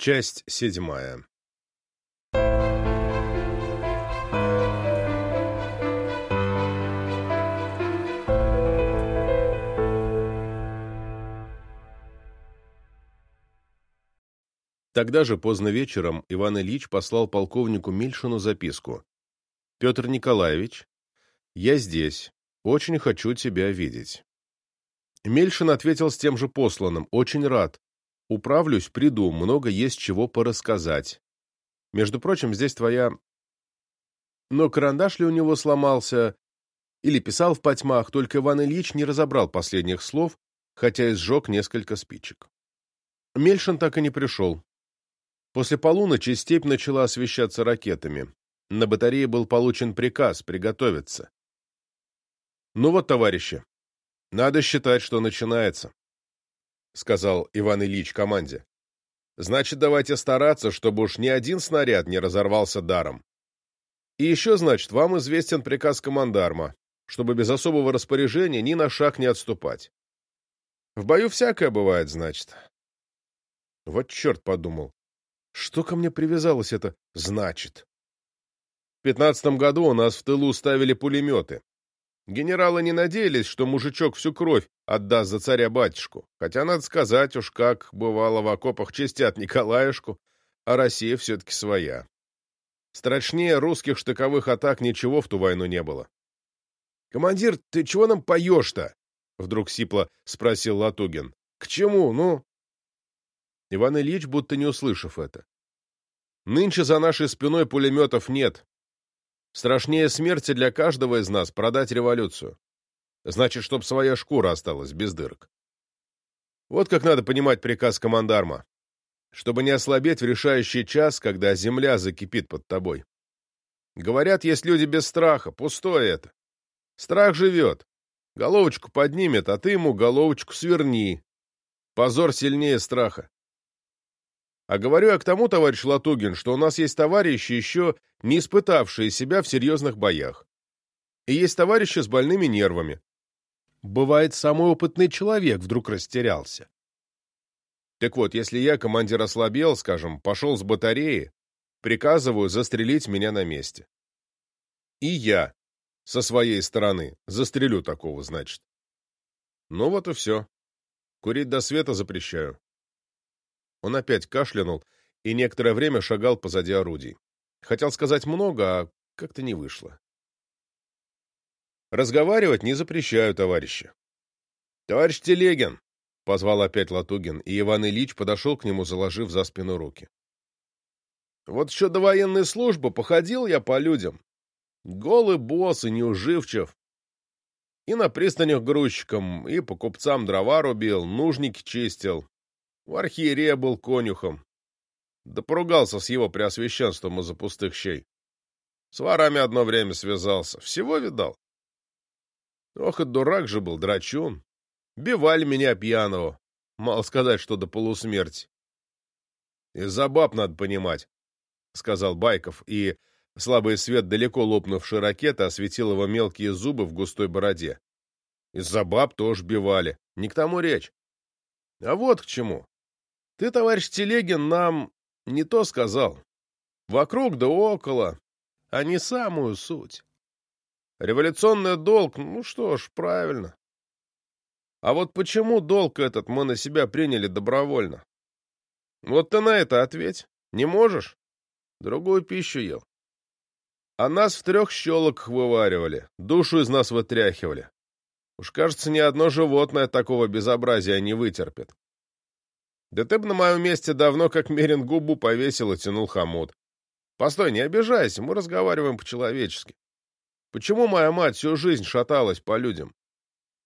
Часть седьмая. Тогда же поздно вечером Иван Ильич послал полковнику Мильшину записку. «Петр Николаевич, я здесь. Очень хочу тебя видеть». Мельшин ответил с тем же посланным. «Очень рад. Управлюсь, приду, много есть чего порассказать. Между прочим, здесь твоя... Но карандаш ли у него сломался, или писал в потьмах, только Иван Ильич не разобрал последних слов, хотя и сжег несколько спичек. Мельшин так и не пришел. После полуночи степь начала освещаться ракетами. На батарее был получен приказ приготовиться. «Ну вот, товарищи, надо считать, что начинается», — сказал Иван Ильич команде. «Значит, давайте стараться, чтобы уж ни один снаряд не разорвался даром. И еще, значит, вам известен приказ командарма, чтобы без особого распоряжения ни на шаг не отступать. В бою всякое бывает, значит». Вот черт подумал. Что ко мне привязалось это «значит»? В пятнадцатом году у нас в тылу ставили пулеметы. Генералы не надеялись, что мужичок всю кровь отдаст за царя-батюшку, хотя, надо сказать, уж как бывало в окопах чистят Николаюшку, а Россия все-таки своя. Страшнее русских штыковых атак ничего в ту войну не было. — Командир, ты чего нам поешь-то? — вдруг сипло спросил Латугин. — К чему, ну? Иван Ильич, будто не услышав это. — Нынче за нашей спиной пулеметов нет, Страшнее смерти для каждого из нас продать революцию. Значит, чтоб своя шкура осталась без дырок. Вот как надо понимать приказ командарма. Чтобы не ослабеть в решающий час, когда земля закипит под тобой. Говорят, есть люди без страха, пустое это. Страх живет. Головочку поднимет, а ты ему головочку сверни. Позор сильнее страха. А говорю я к тому, товарищ Латугин, что у нас есть товарищи, еще не испытавшие себя в серьезных боях. И есть товарищи с больными нервами. Бывает, самый опытный человек вдруг растерялся. Так вот, если я, командир, ослабел, скажем, пошел с батареи, приказываю застрелить меня на месте. И я, со своей стороны, застрелю такого, значит. Ну вот и все. Курить до света запрещаю. Он опять кашлянул и некоторое время шагал позади орудий. Хотел сказать много, а как-то не вышло. Разговаривать не запрещаю, товарищи. Товарищ Телегин, — позвал опять Латугин, и Иван Ильич подошел к нему, заложив за спину руки. Вот еще до военной службы походил я по людям. Голый босс и неуживчив. И на пристанях грузчиком, и по купцам дрова рубил, нужники чистил, у архиерея был конюхом. Да поругался с его преосвященством из-за пустых щей. С ворами одно время связался. Всего видал. Ох, и дурак же был, драчун. Бивали меня пьяного. Мало сказать, что до полусмерти. Из-за баб надо понимать, — сказал Байков, и слабый свет далеко лопнувшей ракеты осветил его мелкие зубы в густой бороде. Из-за баб тоже бивали. Не к тому речь. А вот к чему. Ты, товарищ Телегин, нам не то сказал. Вокруг да около, а не самую суть. Революционный долг, ну что ж, правильно. А вот почему долг этот мы на себя приняли добровольно? Вот ты на это ответь. Не можешь? Другую пищу ел. А нас в трех щелоках вываривали, душу из нас вытряхивали. Уж кажется, ни одно животное такого безобразия не вытерпит. Да ты бы на моем месте давно как мерен губу повесил и тянул хомут. Постой, не обижайся, мы разговариваем по-человечески. Почему моя мать всю жизнь шаталась по людям?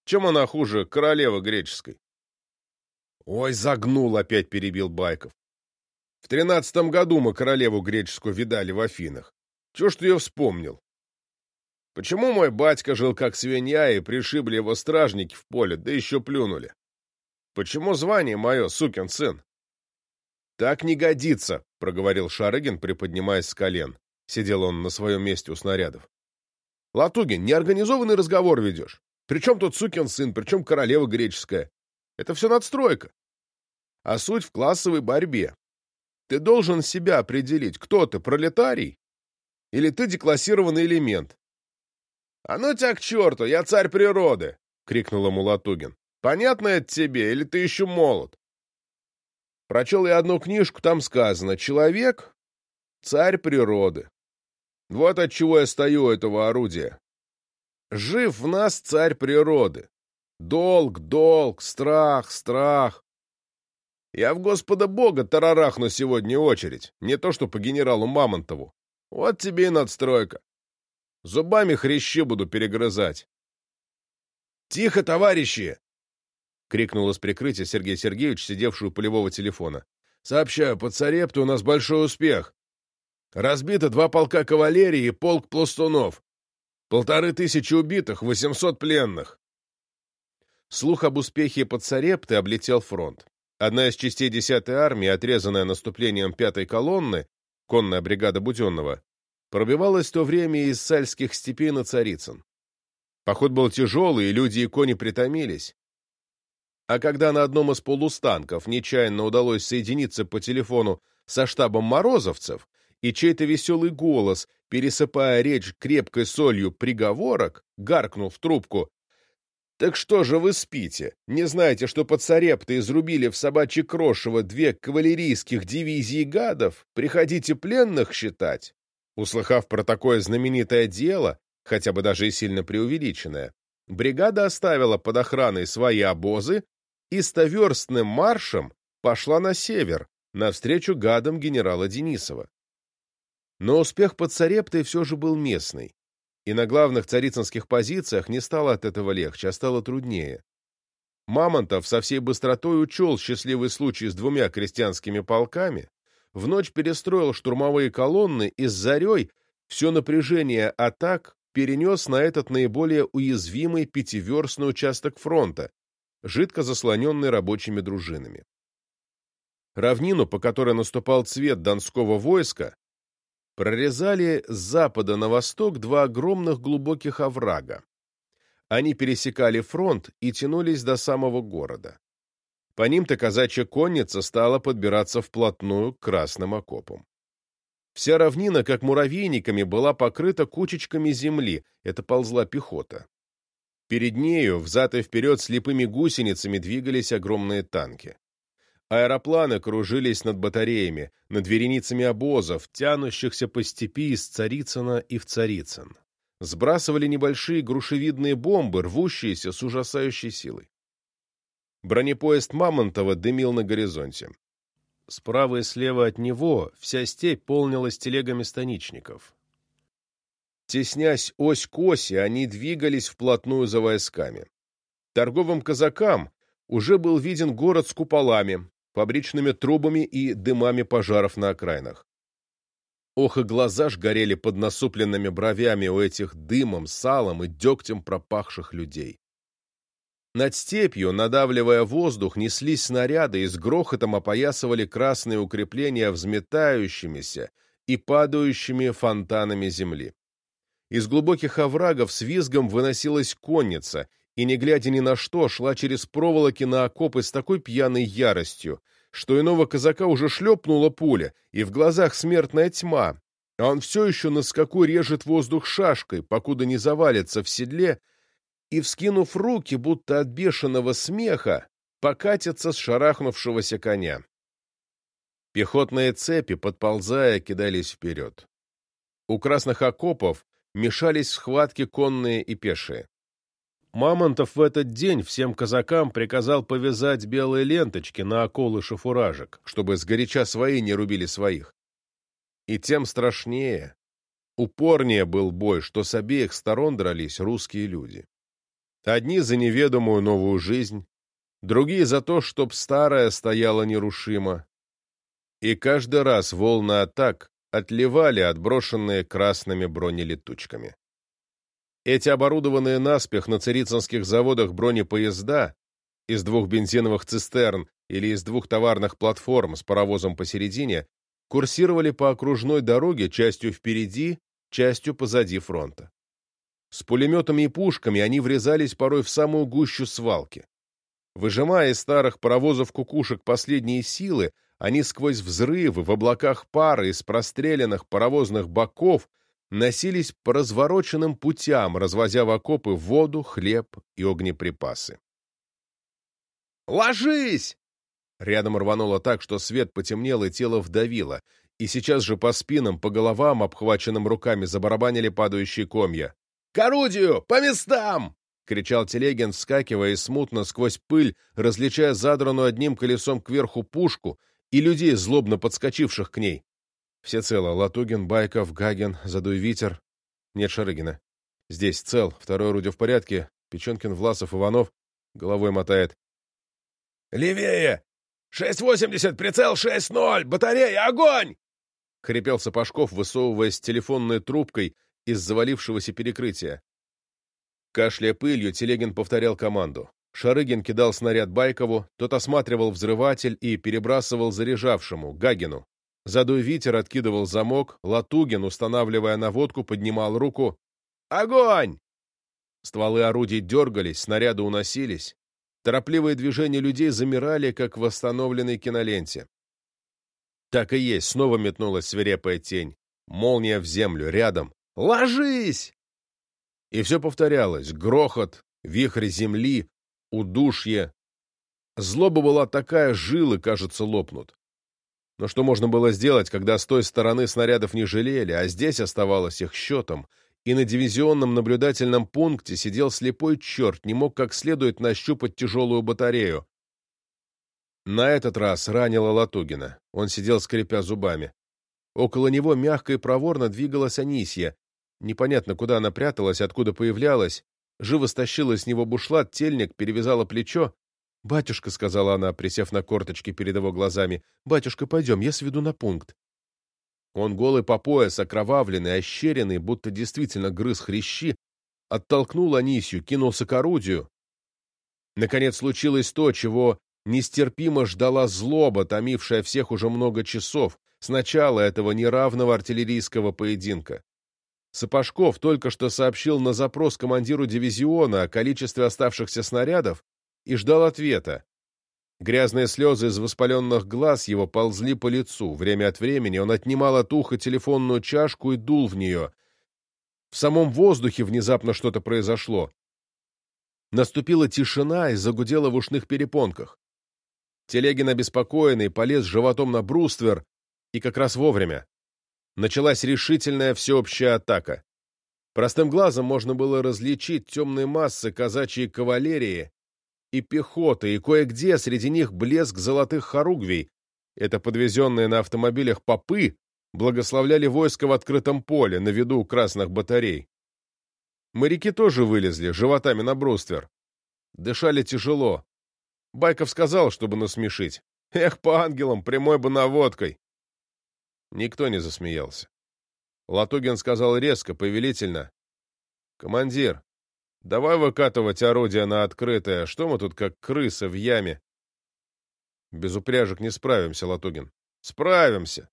Чем она хуже королевы греческой? Ой, загнул, опять перебил Байков. В тринадцатом году мы королеву греческую видали в Афинах. Чего ж ты ее вспомнил? Почему мой батька жил как свинья и пришибли его стражники в поле, да еще плюнули? Почему звание мое, сукин сын? Так не годится, проговорил Шарыгин, приподнимаясь с колен. Сидел он на своем месте у снарядов. Латугин, неорганизованный разговор ведешь. Причем тут сукин сын, причем королева греческая. Это все надстройка. А суть в классовой борьбе. Ты должен себя определить, кто ты, пролетарий? Или ты деклассированный элемент? — А ну тебя к черту, я царь природы! — крикнул ему Латугин. — Понятно это тебе, или ты еще молод? Прочел я одну книжку, там сказано «Человек — царь природы». Вот от чего я стою этого орудия. Жив в нас царь природы. Долг, долг, страх, страх. Я в Господа Бога тарарахну сегодня очередь, не то что по генералу Мамонтову. Вот тебе и надстройка. Зубами хрящи буду перегрызать. «Тихо, товарищи!» — крикнул из прикрытия Сергей Сергеевич, сидевший у полевого телефона. «Сообщаю, под Царептой у нас большой успех. Разбито два полка кавалерии и полк пластунов. Полторы тысячи убитых, восемьсот пленных». Слух об успехе под Царептой облетел фронт. Одна из частей 10-й армии, отрезанная наступлением пятой колонны, конная бригада Буденного, пробивалась в то время из сальских степей на Царицын. Поход был тяжелый, и люди и кони притомились. А когда на одном из полустанков нечаянно удалось соединиться по телефону со штабом морозовцев, и чей-то веселый голос, пересыпая речь крепкой солью приговорок, гаркнул в трубку. «Так что же вы спите? Не знаете, что под Сарепто изрубили в собачье крошево две кавалерийских дивизии гадов? Приходите пленных считать?» Услыхав про такое знаменитое дело, хотя бы даже и сильно преувеличенное, бригада оставила под охраной свои обозы и стоверстным маршем пошла на север, навстречу гадам генерала Денисова. Но успех под Царептой все же был местный, и на главных царицынских позициях не стало от этого легче, а стало труднее. Мамонтов со всей быстротой учел счастливый случай с двумя крестьянскими полками, в ночь перестроил штурмовые колонны и с зарей все напряжение атак перенес на этот наиболее уязвимый пятиверстный участок фронта, жидко заслоненный рабочими дружинами. Равнину, по которой наступал цвет донского войска, прорезали с запада на восток два огромных глубоких оврага. Они пересекали фронт и тянулись до самого города. По ним-то казачья конница стала подбираться вплотную к красным окопам. Вся равнина, как муравейниками, была покрыта кучечками земли, это ползла пехота. Перед нею, взад и вперед слепыми гусеницами двигались огромные танки. Аэропланы кружились над батареями, над вереницами обозов, тянущихся по степи из Царицына и в Царицын. Сбрасывали небольшие грушевидные бомбы, рвущиеся с ужасающей силой. Бронепоезд Мамонтова дымил на горизонте. Справа и слева от него вся степь полнилась телегами станичников. Теснясь ось к оси, они двигались вплотную за войсками. Торговым казакам уже был виден город с куполами, фабричными трубами и дымами пожаров на окраинах. Ох, и глаза ж горели под насупленными бровями у этих дымом, салом и дегтем пропахших людей. Над степью, надавливая воздух, неслись снаряды и с грохотом опоясывали красные укрепления взметающимися и падающими фонтанами земли. Из глубоких оврагов с визгом выносилась конница, и, не глядя ни на что, шла через проволоки на окопы с такой пьяной яростью, что иного казака уже шлепнула пуля, и в глазах смертная тьма, а он все еще на скаку режет воздух шашкой, покуда не завалится в седле, и, вскинув руки, будто от бешеного смеха, покатятся с шарахнувшегося коня. Пехотные цепи, подползая, кидались вперед. У красных окопов мешались в схватке конные и пешие. Мамонтов в этот день всем казакам приказал повязать белые ленточки на околы шафуражек, чтобы сгоряча свои не рубили своих. И тем страшнее, упорнее был бой, что с обеих сторон дрались русские люди. Одни за неведомую новую жизнь, другие за то, чтоб старая стояла нерушимо. И каждый раз волны атак отливали отброшенные красными бронелетучками. Эти оборудованные наспех на царицынских заводах бронепоезда из двух бензиновых цистерн или из двух товарных платформ с паровозом посередине курсировали по окружной дороге частью впереди, частью позади фронта. С пулеметами и пушками они врезались порой в самую гущу свалки. Выжимая из старых паровозов кукушек последние силы, они сквозь взрывы в облаках пара из простреленных паровозных боков носились по развороченным путям, развозя в окопы воду, хлеб и огнеприпасы. «Ложись!» Рядом рвануло так, что свет потемнел и тело вдавило, и сейчас же по спинам, по головам, обхваченным руками, забарабанили падающие комья. «К орудию! По местам!» — кричал Телегин, вскакивая смутно сквозь пыль, различая задранную одним колесом кверху пушку и людей, злобно подскочивших к ней. Все цело. Латугин, Байков, Гаген, Задуй ветер. Нет Шарыгина. Здесь цел. Второй орудие в порядке. Печенкин, Власов, Иванов. Головой мотает. «Левее! Шесть восемьдесят, прицел шесть ноль! Батарея, огонь!» Хрипел Сапожков, высовываясь телефонной трубкой из завалившегося перекрытия. Кашляя пылью, Телегин повторял команду. Шарыгин кидал снаряд Байкову, тот осматривал взрыватель и перебрасывал заряжавшему, Гагину. Задуй ветер откидывал замок, Латугин, устанавливая наводку, поднимал руку. «Огонь!» Стволы орудий дергались, снаряды уносились. Торопливые движения людей замирали, как в восстановленной киноленте. Так и есть, снова метнулась свирепая тень. Молния в землю, рядом. «Ложись!» И все повторялось. Грохот, вихрь земли, удушье. Злоба была такая, жилы, кажется, лопнут. Но что можно было сделать, когда с той стороны снарядов не жалели, а здесь оставалось их счетом, и на дивизионном наблюдательном пункте сидел слепой черт, не мог как следует нащупать тяжелую батарею. На этот раз ранило Латугина. Он сидел, скрипя зубами. Около него мягко и проворно двигалась Анисья. Непонятно, куда она пряталась, откуда появлялась. Живо стащила с него бушлат, тельник, перевязала плечо, «Батюшка», — сказала она, присев на корточки перед его глазами, — «батюшка, пойдем, я сведу на пункт». Он голый по пояс, окровавленный, ощеренный, будто действительно грыз хрящи, оттолкнул Анисью, кинулся к орудию. Наконец случилось то, чего нестерпимо ждала злоба, томившая всех уже много часов, с начала этого неравного артиллерийского поединка. Сапожков только что сообщил на запрос командиру дивизиона о количестве оставшихся снарядов, и ждал ответа. Грязные слезы из воспаленных глаз его ползли по лицу. Время от времени он отнимал от уха телефонную чашку и дул в нее. В самом воздухе внезапно что-то произошло. Наступила тишина и загудела в ушных перепонках. Телегин обеспокоенный полез животом на бруствер, и как раз вовремя. Началась решительная всеобщая атака. Простым глазом можно было различить темные массы казачьей кавалерии, и пехоты, и кое-где среди них блеск золотых хоругвий. Это подвезенные на автомобилях попы благословляли войско в открытом поле на виду у красных батарей. Моряки тоже вылезли, животами на бруствер. Дышали тяжело. Байков сказал, чтобы насмешить. Эх, по ангелам, прямой бы наводкой. Никто не засмеялся. Латугин сказал резко, повелительно. «Командир, Давай выкатывать орудие на открытое. Что мы тут как крысы в яме? Без упряжек не справимся, Латугин. Справимся.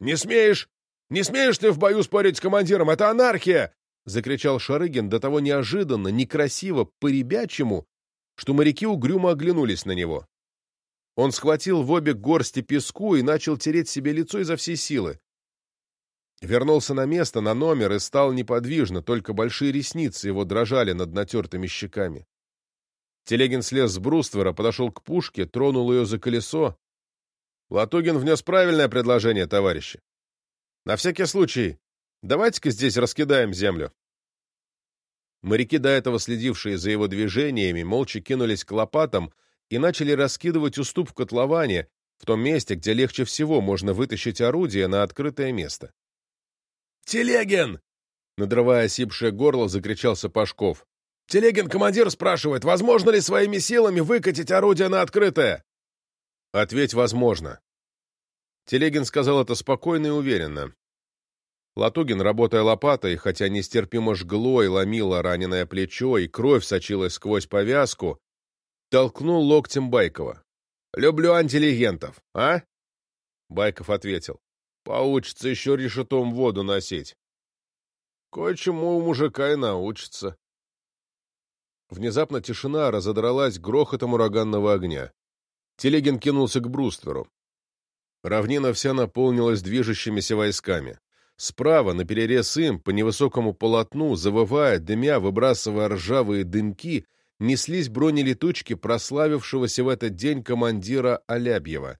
Не смеешь? Не смеешь ты в бою спорить с командиром? Это анархия! Закричал Шарыгин до того неожиданно, некрасиво, по-ребячему, что моряки угрюмо оглянулись на него. Он схватил в обе горсти песку и начал тереть себе лицо изо всей силы. Вернулся на место, на номер и стал неподвижно, только большие ресницы его дрожали над натертыми щеками. Телегин слез с бруствера, подошел к пушке, тронул ее за колесо. Латугин внес правильное предложение, товарищи. На всякий случай, давайте-ка здесь раскидаем землю. Моряки, до этого следившие за его движениями, молча кинулись к лопатам и начали раскидывать уступ в котловане, в том месте, где легче всего можно вытащить орудие на открытое место. «Телегин!» Надрывая сипшее горло, закричал Сапожков. «Телегин, командир спрашивает, возможно ли своими силами выкатить орудие на открытое?» «Ответь, возможно». Телегин сказал это спокойно и уверенно. Латугин, работая лопатой, хотя нестерпимо жгло и ломило раненое плечо, и кровь сочилась сквозь повязку, толкнул локтем Байкова. «Люблю антилегентов, а?» Байков ответил. Поучится еще решетом воду носить. Кое-чему у мужика и научится. Внезапно тишина разодралась грохотом ураганного огня. Телегин кинулся к брустверу. Равнина вся наполнилась движущимися войсками. Справа, на перерез им, по невысокому полотну, завывая, дымя, выбрасывая ржавые дымки, неслись бронелетучки прославившегося в этот день командира Алябьева.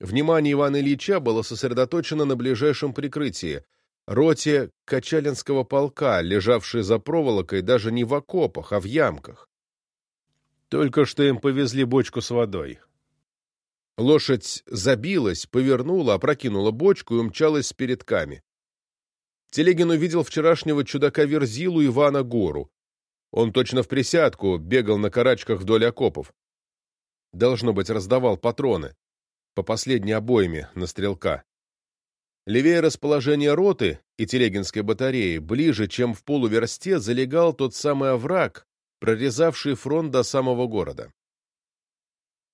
Внимание Ивана Ильича было сосредоточено на ближайшем прикрытии — роте Качалинского полка, лежавшей за проволокой даже не в окопах, а в ямках. Только что им повезли бочку с водой. Лошадь забилась, повернула, опрокинула бочку и умчалась с передками. Телегин увидел вчерашнего чудака Верзилу Ивана Гору. Он точно в присядку бегал на карачках вдоль окопов. Должно быть, раздавал патроны. По последней обойме на стрелка. Левее расположения роты и Телегинской батареи, ближе, чем в полуверсте, залегал тот самый овраг, прорезавший фронт до самого города.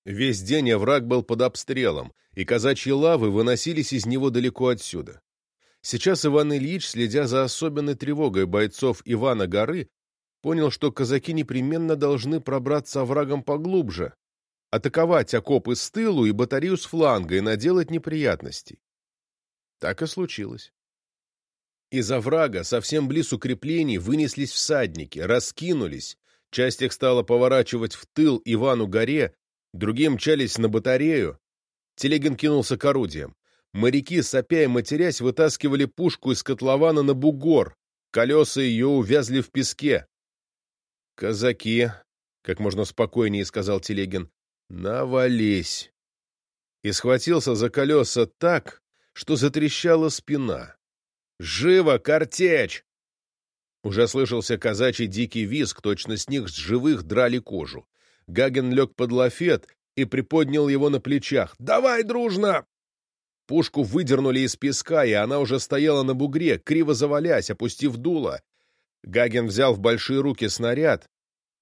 Весь день овраг был под обстрелом, и казачьи лавы выносились из него далеко отсюда. Сейчас Иван Ильич, следя за особенной тревогой бойцов Ивана Горы, понял, что казаки непременно должны пробраться оврагом поглубже, атаковать окопы с тылу и батарею с фланга и наделать неприятностей. Так и случилось. Из оврага, совсем близ укреплений, вынеслись всадники, раскинулись, часть их стала поворачивать в тыл Ивану Горе, Другие мчались на батарею. Телегин кинулся к орудиям. Моряки, сопя и матерясь, вытаскивали пушку из котлована на бугор. Колеса ее увязли в песке. «Казаки», — как можно спокойнее сказал Телегин, — «навались». И схватился за колеса так, что затрещала спина. «Живо, картечь!» Уже слышался казачий дикий визг, точно с них с живых драли кожу. Гаген лег под лафет и приподнял его на плечах. «Давай, дружно!» Пушку выдернули из песка, и она уже стояла на бугре, криво завалясь, опустив дуло. Гаген взял в большие руки снаряд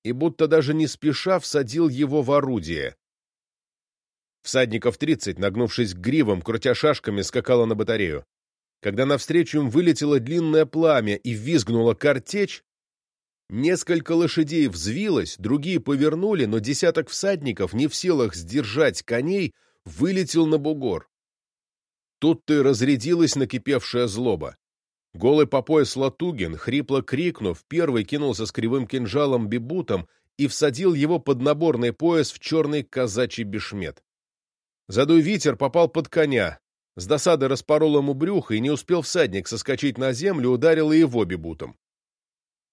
и, будто даже не спеша, всадил его в орудие. Всадников тридцать, нагнувшись к гривам, крутя шашками, скакало на батарею. Когда навстречу им вылетело длинное пламя и визгнула картечь, Несколько лошадей взвилось, другие повернули, но десяток всадников, не в силах сдержать коней, вылетел на бугор. Тут-то и разрядилась накипевшая злоба. Голый по пояс Латугин, хрипло крикнув, первый кинулся с кривым кинжалом бибутом и всадил его под наборный пояс в черный казачий бешмет. Задуй ветер попал под коня, с досады распорол ему брюхо, и не успел всадник соскочить на землю, ударил и его бибутом.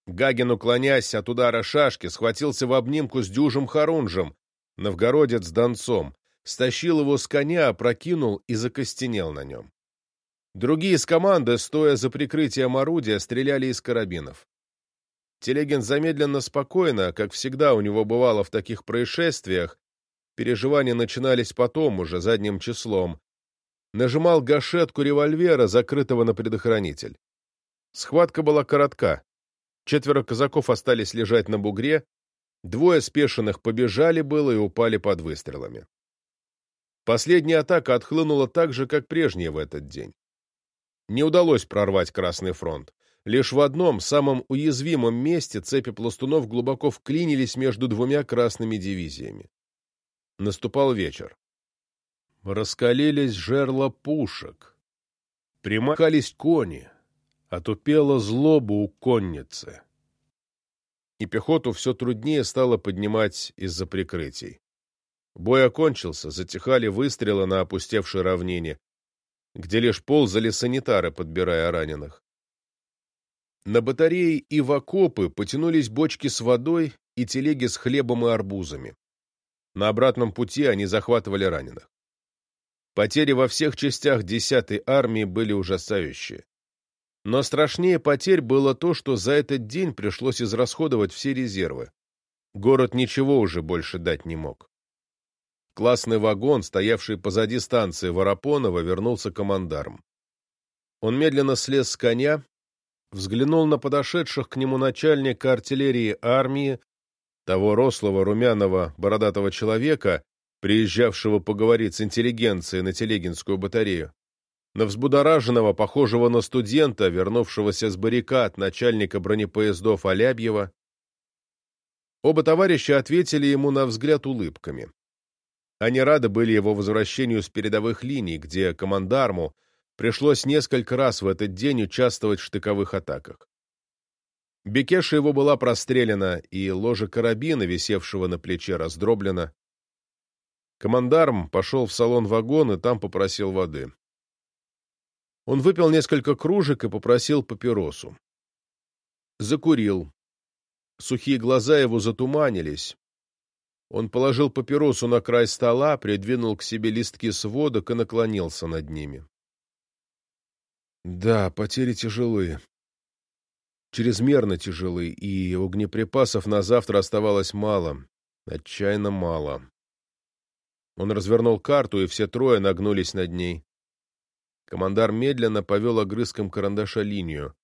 Гаген, уклоняясь от удара шашки, схватился в обнимку с дюжим Харунжем, новгородец донцом, стащил его с коня, опрокинул и закостенел на нем. Другие с команды, стоя за прикрытием орудия, стреляли из карабинов. Телегин замедленно спокойно, как всегда у него бывало в таких происшествиях, переживания начинались потом уже, задним числом, нажимал гашетку револьвера, закрытого на предохранитель. Схватка была коротка. Четверо казаков остались лежать на бугре, двое спешенных побежали было и упали под выстрелами. Последняя атака отхлынула так же, как прежняя в этот день. Не удалось прорвать Красный фронт. Лишь в одном, самом уязвимом месте цепи пластунов глубоко вклинились между двумя красными дивизиями. Наступал вечер. Раскалились жерла пушек. Примыкались кони отупела злоба у конницы. И пехоту все труднее стало поднимать из-за прикрытий. Бой окончился, затихали выстрелы на опустевшей равнине, где лишь ползали санитары, подбирая раненых. На батареи и в окопы потянулись бочки с водой и телеги с хлебом и арбузами. На обратном пути они захватывали раненых. Потери во всех частях 10-й армии были ужасающие. Но страшнее потерь было то, что за этот день пришлось израсходовать все резервы. Город ничего уже больше дать не мог. Классный вагон, стоявший позади станции Воропонова, вернулся командарм. Он медленно слез с коня, взглянул на подошедших к нему начальника артиллерии армии, того рослого, румяного, бородатого человека, приезжавшего поговорить с интеллигенцией на Телегинскую батарею на взбудораженного, похожего на студента, вернувшегося с баррикад начальника бронепоездов Алябьева. Оба товарища ответили ему на взгляд улыбками. Они рады были его возвращению с передовых линий, где командарму пришлось несколько раз в этот день участвовать в штыковых атаках. Бекеша его была прострелена, и ложа карабина, висевшего на плече, раздроблена. Командарм пошел в салон вагона и там попросил воды. Он выпил несколько кружек и попросил папиросу. Закурил. Сухие глаза его затуманились. Он положил папиросу на край стола, придвинул к себе листки сводок и наклонился над ними. Да, потери тяжелые. Чрезмерно тяжелые, и огнеприпасов на завтра оставалось мало. Отчаянно мало. Он развернул карту, и все трое нагнулись над ней. Командар медленно повел огрызком карандаша линию.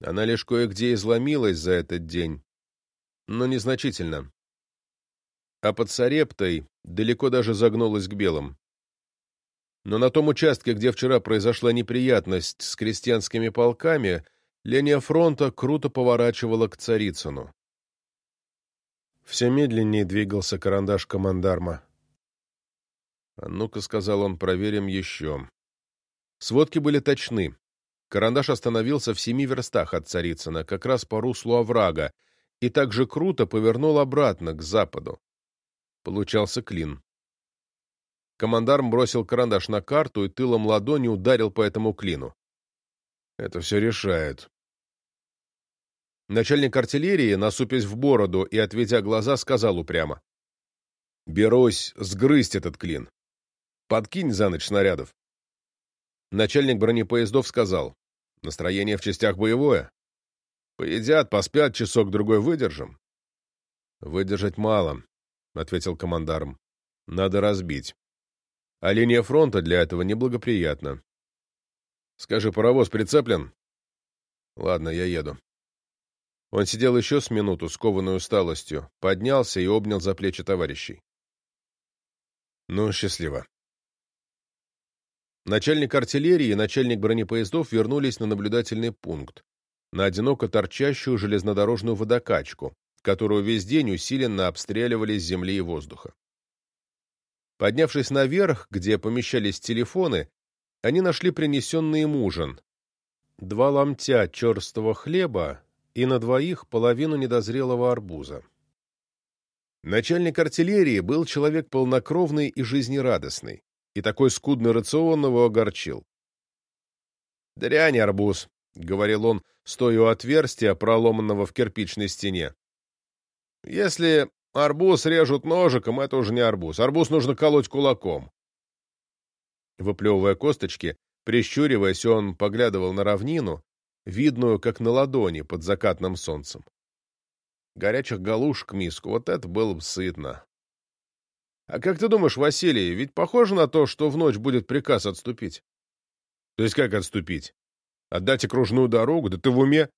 Она лишь кое-где изломилась за этот день, но незначительно. А под Сарептой далеко даже загнулась к белым. Но на том участке, где вчера произошла неприятность с крестьянскими полками, линия фронта круто поворачивала к Царицыну. Все медленнее двигался карандаш командарма. «А ну-ка», — сказал он, — «проверим еще». Сводки были точны. Карандаш остановился в семи верстах от Царицына, как раз по руслу оврага, и так же круто повернул обратно, к западу. Получался клин. Командарм бросил карандаш на карту и тылом ладони ударил по этому клину. Это все решает. Начальник артиллерии, насупясь в бороду и отведя глаза, сказал упрямо. «Берусь сгрызть этот клин. Подкинь за ночь снарядов». Начальник бронепоездов сказал, настроение в частях боевое. Поедят, поспят, часок-другой выдержим. Выдержать мало, — ответил командарм. Надо разбить. А линия фронта для этого неблагоприятна. Скажи, паровоз прицеплен? Ладно, я еду. Он сидел еще с минуту, скованной усталостью, поднялся и обнял за плечи товарищей. Ну, счастливо. Начальник артиллерии и начальник бронепоездов вернулись на наблюдательный пункт, на одиноко торчащую железнодорожную водокачку, которую весь день усиленно обстреливали с земли и воздуха. Поднявшись наверх, где помещались телефоны, они нашли принесенный им ужин. Два ломтя черстого хлеба и на двоих половину недозрелого арбуза. Начальник артиллерии был человек полнокровный и жизнерадостный и такой скудный рацион его огорчил. «Дрянь арбуз», — говорил он, стоя у отверстия, проломанного в кирпичной стене. «Если арбуз режут ножиком, это уже не арбуз. Арбуз нужно колоть кулаком». Выплевывая косточки, прищуриваясь, он поглядывал на равнину, видную, как на ладони под закатным солнцем. Горячих галушек миску, вот это было бы сытно. А как ты думаешь, Василий, ведь похоже на то, что в ночь будет приказ отступить? То есть как отступить? Отдать окружную дорогу? Да ты в уме?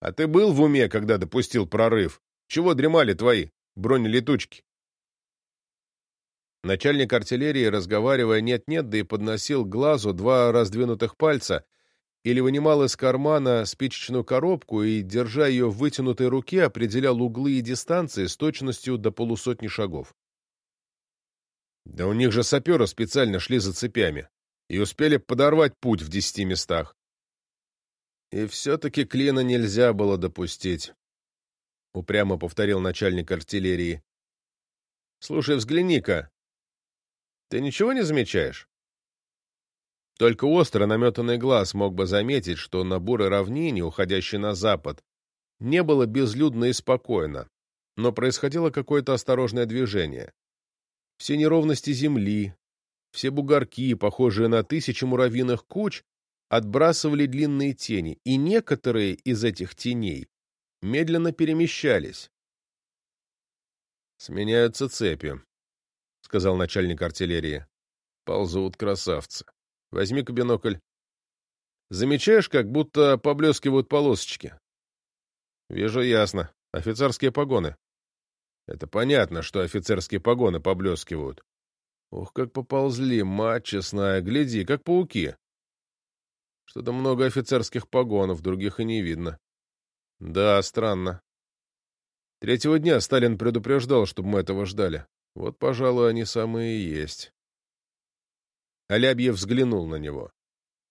А ты был в уме, когда допустил прорыв? Чего дремали твои бронелетучки? Начальник артиллерии, разговаривая нет-нет, да и подносил глазу два раздвинутых пальца или вынимал из кармана спичечную коробку и, держа ее в вытянутой руке, определял углы и дистанции с точностью до полусотни шагов. Да у них же саперы специально шли за цепями и успели подорвать путь в десяти местах. И все-таки клина нельзя было допустить, — упрямо повторил начальник артиллерии. — Слушай, взгляни-ка. Ты ничего не замечаешь? Только остро наметанный глаз мог бы заметить, что на бурой равнине, уходящей на запад, не было безлюдно и спокойно, но происходило какое-то осторожное движение все неровности земли, все бугорки, похожие на тысячи муравьиных куч, отбрасывали длинные тени, и некоторые из этих теней медленно перемещались. «Сменяются цепи», — сказал начальник артиллерии. «Ползут красавцы. Возьми-ка бинокль. Замечаешь, как будто поблескивают полосочки?» «Вижу ясно. Офицерские погоны. Это понятно, что офицерские погоны поблескивают. Ух, как поползли, мать честная, гляди, как пауки. Что-то много офицерских погонов, других и не видно. Да, странно. Третьего дня Сталин предупреждал, чтобы мы этого ждали. Вот, пожалуй, они самые и есть. Алябьев взглянул на него.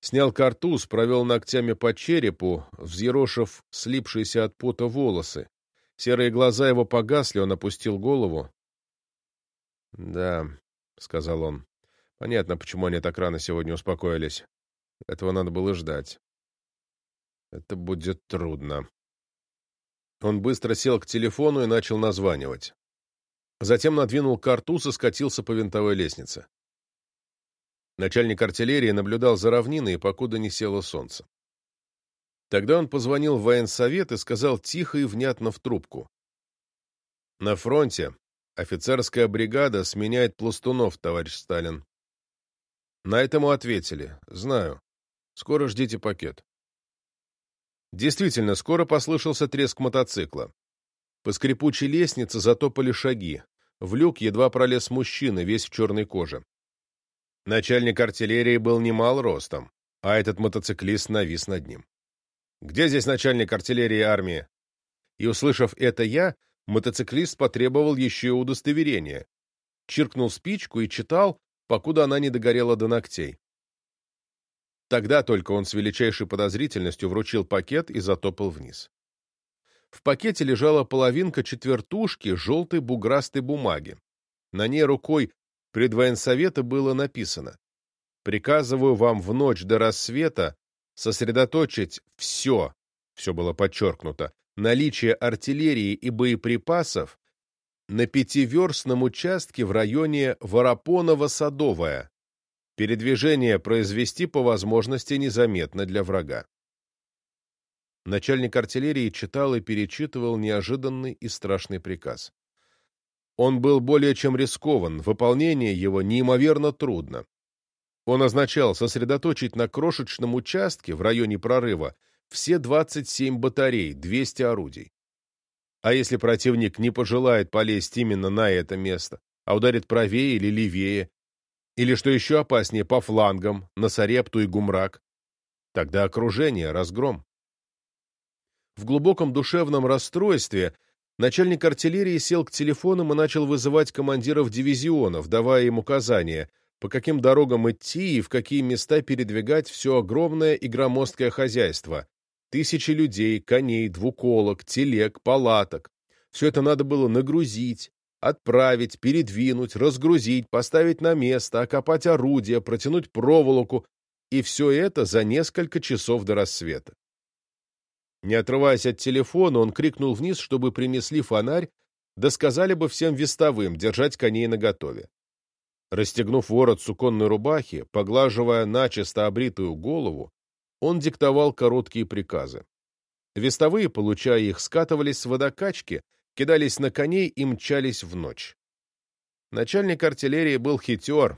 Снял картуз, провел ногтями по черепу, взъерошив слипшиеся от пота волосы. Серые глаза его погасли, он опустил голову. — Да, — сказал он, — понятно, почему они так рано сегодня успокоились. Этого надо было ждать. Это будет трудно. Он быстро сел к телефону и начал названивать. Затем надвинул картуз и скатился по винтовой лестнице. Начальник артиллерии наблюдал за равниной, покуда не село солнце. Тогда он позвонил в военсовет и сказал тихо и внятно в трубку. «На фронте офицерская бригада сменяет пластунов, товарищ Сталин». На этому ответили. «Знаю. Скоро ждите пакет». Действительно, скоро послышался треск мотоцикла. По скрипучей лестнице затопали шаги. В люк едва пролез мужчина, весь в черной коже. Начальник артиллерии был немал ростом, а этот мотоциклист навис над ним. «Где здесь начальник артиллерии армии?» И, услышав это я, мотоциклист потребовал еще удостоверения. Чиркнул спичку и читал, покуда она не догорела до ногтей. Тогда только он с величайшей подозрительностью вручил пакет и затопал вниз. В пакете лежала половинка четвертушки желтой буграстой бумаги. На ней рукой предвоенсовета было написано «Приказываю вам в ночь до рассвета сосредоточить все, все было подчеркнуто, наличие артиллерии и боеприпасов на пятиверстном участке в районе Воропонова-Садовая, передвижение произвести по возможности незаметно для врага. Начальник артиллерии читал и перечитывал неожиданный и страшный приказ. Он был более чем рискован, выполнение его неимоверно трудно. Он означал сосредоточить на крошечном участке в районе прорыва все 27 батарей, 200 орудий. А если противник не пожелает полезть именно на это место, а ударит правее или левее, или, что еще опаснее, по флангам, на Сарепту и Гумрак, тогда окружение, разгром. В глубоком душевном расстройстве – Начальник артиллерии сел к телефонам и начал вызывать командиров дивизионов, давая им указания, по каким дорогам идти и в какие места передвигать все огромное и громоздкое хозяйство. Тысячи людей, коней, двуколок, телег, палаток. Все это надо было нагрузить, отправить, передвинуть, разгрузить, поставить на место, окопать орудия, протянуть проволоку, и все это за несколько часов до рассвета. Не отрываясь от телефона, он крикнул вниз, чтобы принесли фонарь, да сказали бы всем вестовым держать коней наготове. Расстегнув ворот суконной рубахи, поглаживая начисто обритую голову, он диктовал короткие приказы. Вестовые, получая их, скатывались с водокачки, кидались на коней и мчались в ночь. Начальник артиллерии был хитер.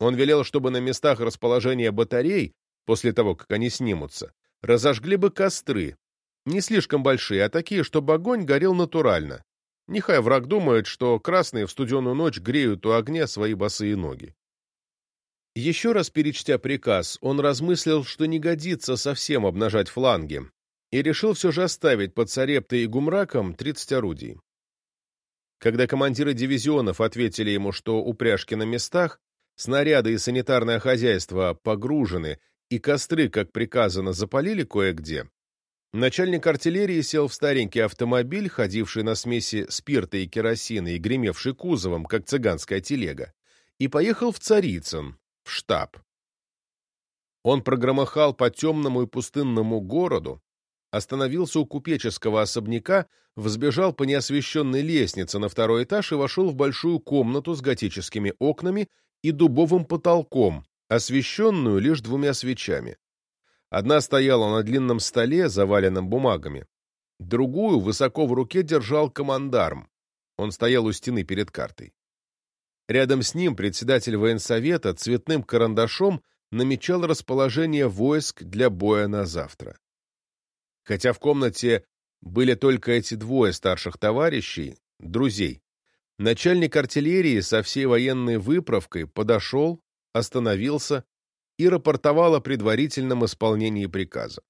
Он велел, чтобы на местах расположения батарей, после того, как они снимутся, разожгли бы костры, не слишком большие, а такие, чтобы огонь горел натурально. Нехай враг думает, что красные в студеную ночь греют у огня свои босые ноги. Еще раз перечтя приказ, он размыслил, что не годится совсем обнажать фланги, и решил все же оставить под Сарептой и Гумраком 30 орудий. Когда командиры дивизионов ответили ему, что упряжки на местах, снаряды и санитарное хозяйство погружены и костры, как приказано, запалили кое-где, начальник артиллерии сел в старенький автомобиль, ходивший на смеси спирта и керосина и гремевший кузовом, как цыганская телега, и поехал в Царицын, в штаб. Он прогромыхал по темному и пустынному городу, остановился у купеческого особняка, взбежал по неосвещенной лестнице на второй этаж и вошел в большую комнату с готическими окнами и дубовым потолком, освещенную лишь двумя свечами. Одна стояла на длинном столе, заваленном бумагами. Другую высоко в руке держал командарм. Он стоял у стены перед картой. Рядом с ним председатель военсовета цветным карандашом намечал расположение войск для боя на завтра. Хотя в комнате были только эти двое старших товарищей, друзей, начальник артиллерии со всей военной выправкой подошел, остановился и рапортовал о предварительном исполнении приказа.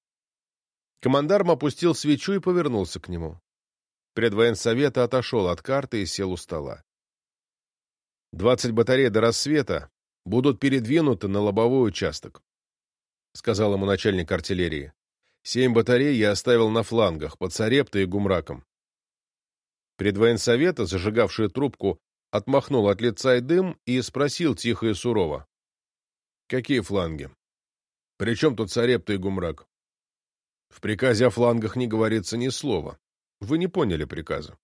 Командарм опустил свечу и повернулся к нему. Предвоенсовета отошел от карты и сел у стола. Двадцать батарей до рассвета будут передвинуты на лобовой участок, — сказал ему начальник артиллерии. Семь батарей я оставил на флангах, под Сарептой и Гумраком. Предвоенсовета, зажигавший трубку, отмахнул от лица и дым и спросил тихо и сурово. «Какие фланги? При чем тут Сарепта и Гумрак?» «В приказе о флангах не говорится ни слова. Вы не поняли приказа».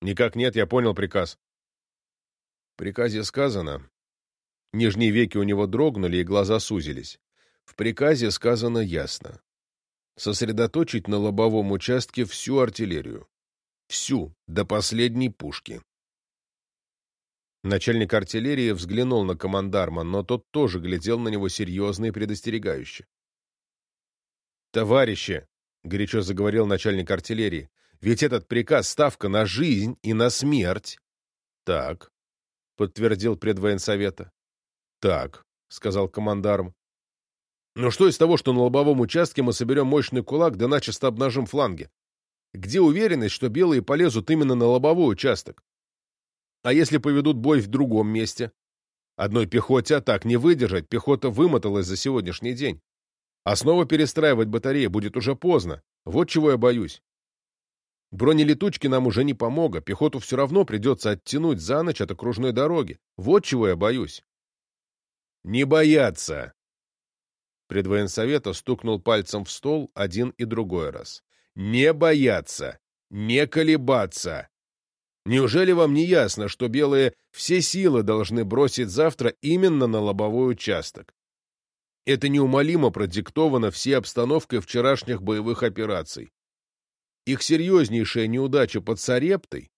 «Никак нет, я понял приказ». В приказе сказано... Нижние веки у него дрогнули и глаза сузились. В приказе сказано ясно. Сосредоточить на лобовом участке всю артиллерию. Всю, до последней пушки. Начальник артиллерии взглянул на командарма, но тот тоже глядел на него серьезно и предостерегающе. «Товарищи!» — горячо заговорил начальник артиллерии. «Ведь этот приказ — ставка на жизнь и на смерть!» «Так», — подтвердил предвоенсовета. «Так», — сказал командарм. «Но что из того, что на лобовом участке мы соберем мощный кулак, да начисто обнажим фланги? Где уверенность, что белые полезут именно на лобовой участок? А если поведут бой в другом месте? Одной пехоте а так не выдержать, пехота вымоталась за сегодняшний день. А снова перестраивать батареи будет уже поздно. Вот чего я боюсь. Бронелетучки нам уже не помогут, пехоту все равно придется оттянуть за ночь от окружной дороги. Вот чего я боюсь. Не бояться! Предвоенсовета стукнул пальцем в стол один и другой раз. Не бояться! Не колебаться! Неужели вам не ясно, что белые все силы должны бросить завтра именно на лобовой участок? Это неумолимо продиктовано всей обстановкой вчерашних боевых операций. Их серьезнейшая неудача под Сарептой,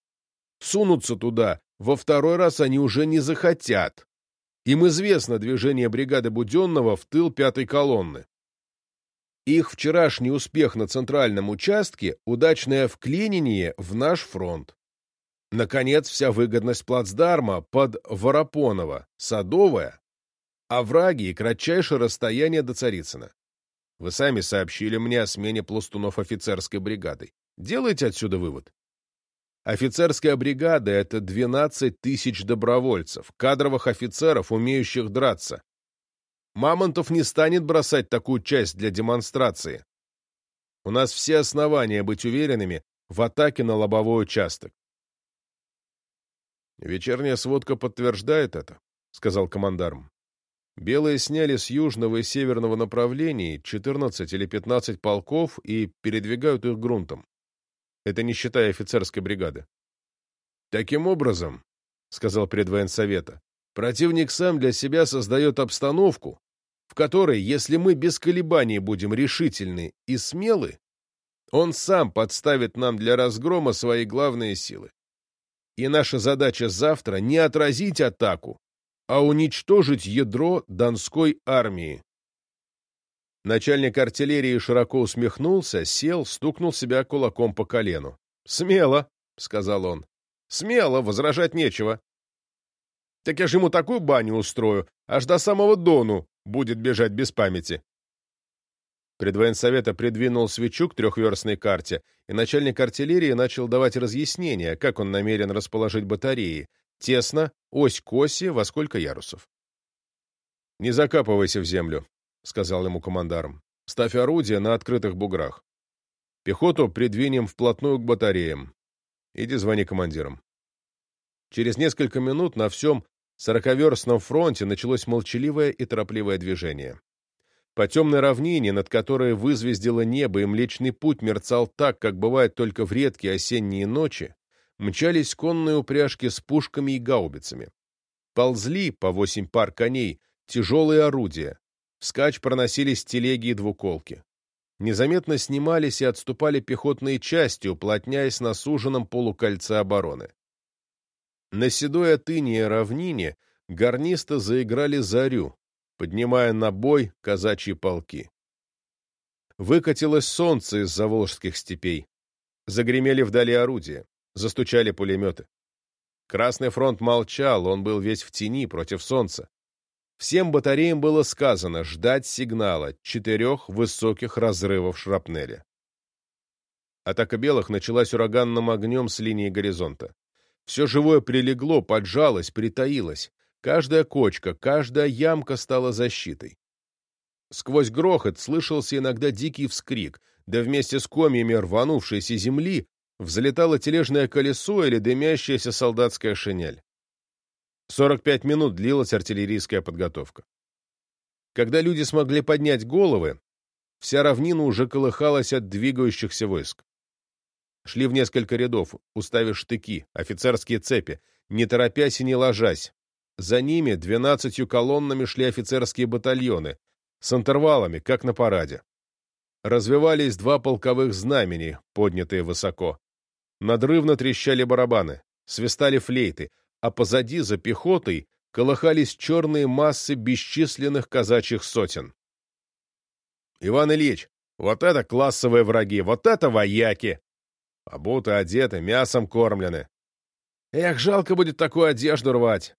сунуться туда во второй раз они уже не захотят. Им известно движение бригады Буденного в тыл пятой колонны. Их вчерашний успех на центральном участке – удачное вклинение в наш фронт. Наконец, вся выгодность плацдарма под Воропонова, Садовая, овраги и кратчайшее расстояние до Царицына. Вы сами сообщили мне о смене пластунов офицерской бригадой. Делайте отсюда вывод. Офицерская бригада — это 12 тысяч добровольцев, кадровых офицеров, умеющих драться. Мамонтов не станет бросать такую часть для демонстрации. У нас все основания быть уверенными в атаке на лобовой участок. «Вечерняя сводка подтверждает это», — сказал командарм. «Белые сняли с южного и северного направлений 14 или 15 полков и передвигают их грунтом. Это не считая офицерской бригады». «Таким образом», — сказал предвоенсовета, «противник сам для себя создает обстановку, в которой, если мы без колебаний будем решительны и смелы, он сам подставит нам для разгрома свои главные силы. И наша задача завтра не отразить атаку, а уничтожить ядро Донской армии. Начальник артиллерии широко усмехнулся, сел, стукнул себя кулаком по колену. «Смело», — сказал он. «Смело, возражать нечего. Так я же ему такую баню устрою, аж до самого Дону будет бежать без памяти. Предвоенсовета придвинул свечу к трехверстной карте, и начальник артиллерии начал давать разъяснения, как он намерен расположить батареи. Тесно, ось к оси, во сколько ярусов. «Не закапывайся в землю», — сказал ему командарм. «Ставь орудие на открытых буграх. Пехоту придвинем вплотную к батареям. Иди звони командирам». Через несколько минут на всем сороковерстном фронте началось молчаливое и торопливое движение. По темной равнине, над которой вызвездило небо и Млечный Путь мерцал так, как бывает только в редкие осенние ночи, мчались конные упряжки с пушками и гаубицами. Ползли по восемь пар коней тяжелые орудия. Вскачь проносились телеги и двуколки. Незаметно снимались и отступали пехотные части, уплотняясь на суженном полукольце обороны. На седой отыне равнине гарнисты заиграли зарю, поднимая на бой казачьи полки. Выкатилось солнце из заволжских степей. Загремели вдали орудия, застучали пулеметы. Красный фронт молчал, он был весь в тени против солнца. Всем батареям было сказано ждать сигнала четырех высоких разрывов шрапнели. Атака белых началась ураганным огнем с линии горизонта. Все живое прилегло, поджалось, притаилось. Каждая кочка, каждая ямка стала защитой. Сквозь грохот слышался иногда дикий вскрик, да вместе с комьями рванувшейся земли взлетало тележное колесо или дымящаяся солдатская шинель. 45 минут длилась артиллерийская подготовка. Когда люди смогли поднять головы, вся равнина уже колыхалась от двигающихся войск. Шли в несколько рядов, уставив штыки, офицерские цепи, не торопясь и не ложась. За ними двенадцатью колоннами шли офицерские батальоны, с интервалами, как на параде. Развивались два полковых знамени, поднятые высоко. Надрывно трещали барабаны, свистали флейты, а позади, за пехотой, колыхались черные массы бесчисленных казачьих сотен. «Иван Ильич, вот это классовые враги, вот это вояки!» Обуты, одеты, мясом кормлены. Эх, жалко будет такую одежду рвать.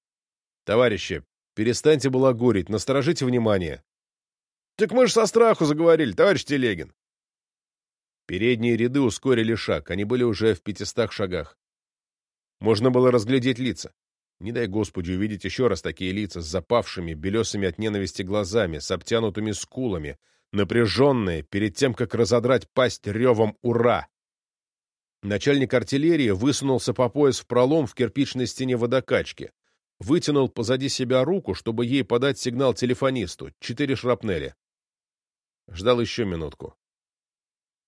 Товарищи, перестаньте балагурить, насторожите внимание. Так мы же со страху заговорили, товарищ Телегин. Передние ряды ускорили шаг, они были уже в пятистах шагах. Можно было разглядеть лица. Не дай Господи увидеть еще раз такие лица с запавшими, белесыми от ненависти глазами, с обтянутыми скулами, напряженные, перед тем, как разодрать пасть ревом «Ура!». Начальник артиллерии высунулся по пояс в пролом в кирпичной стене водокачки, вытянул позади себя руку, чтобы ей подать сигнал телефонисту. Четыре шрапнели. Ждал еще минутку.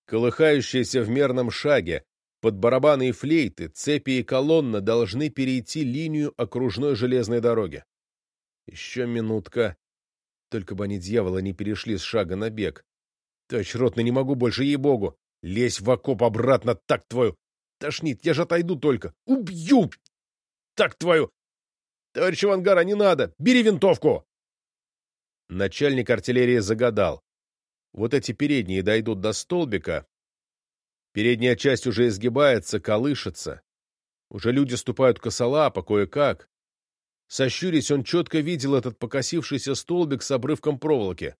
Колыхающиеся в мерном шаге, под барабаны и флейты, цепи и колонна должны перейти линию окружной железной дороги. Еще минутка. Только бы они, дьявола, не перешли с шага на бег. Товарищ ротный, не могу больше, ей-богу. Лезь в окоп обратно, так твою! Тошнит, я же отойду только. Убью! Так твою! Товарищ Ивангара, не надо! Бери винтовку! Начальник артиллерии загадал. Вот эти передние дойдут до столбика. Передняя часть уже изгибается, колышется. Уже люди ступают косолапо, кое-как. Сощурясь, он четко видел этот покосившийся столбик с обрывком проволоки.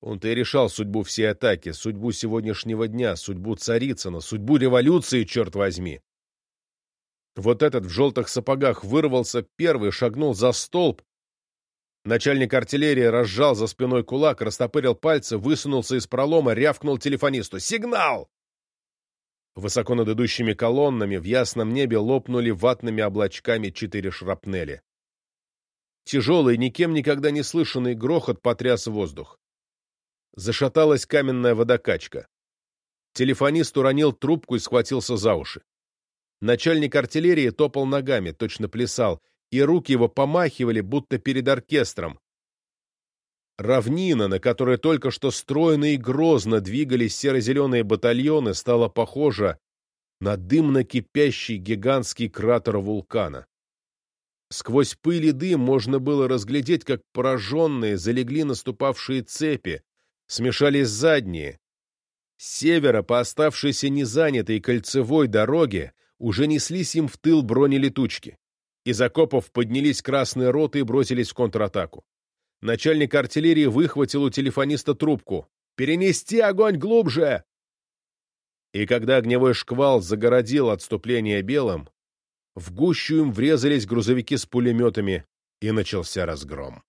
Он-то и решал судьбу всей атаки, судьбу сегодняшнего дня, судьбу Царицына, судьбу революции, черт возьми. Вот этот в желтых сапогах вырвался первый, шагнул за столб. Начальник артиллерии разжал за спиной кулак, растопырил пальцы, высунулся из пролома, рявкнул телефонисту. «Сигнал!» Высоко над идущими колоннами в ясном небе лопнули ватными облачками четыре шрапнели. Тяжелый, никем никогда не слышанный грохот потряс воздух. Зашаталась каменная водокачка. Телефонист уронил трубку и схватился за уши. Начальник артиллерии топал ногами, точно плясал, и руки его помахивали, будто перед оркестром. Равнина, на которой только что стройно и грозно двигались серо-зеленые батальоны, стала похожа на дымно-кипящий гигантский кратер вулкана. Сквозь пыль и дым можно было разглядеть, как пораженные залегли наступавшие цепи, смешались задние. С севера по оставшейся незанятой кольцевой дороге уже неслись им в тыл бронелетучки. Из окопов поднялись красные роты и бросились в контратаку. Начальник артиллерии выхватил у телефониста трубку. «Перенести огонь глубже!» И когда огневой шквал загородил отступление белым, в гущу им врезались грузовики с пулеметами, и начался разгром.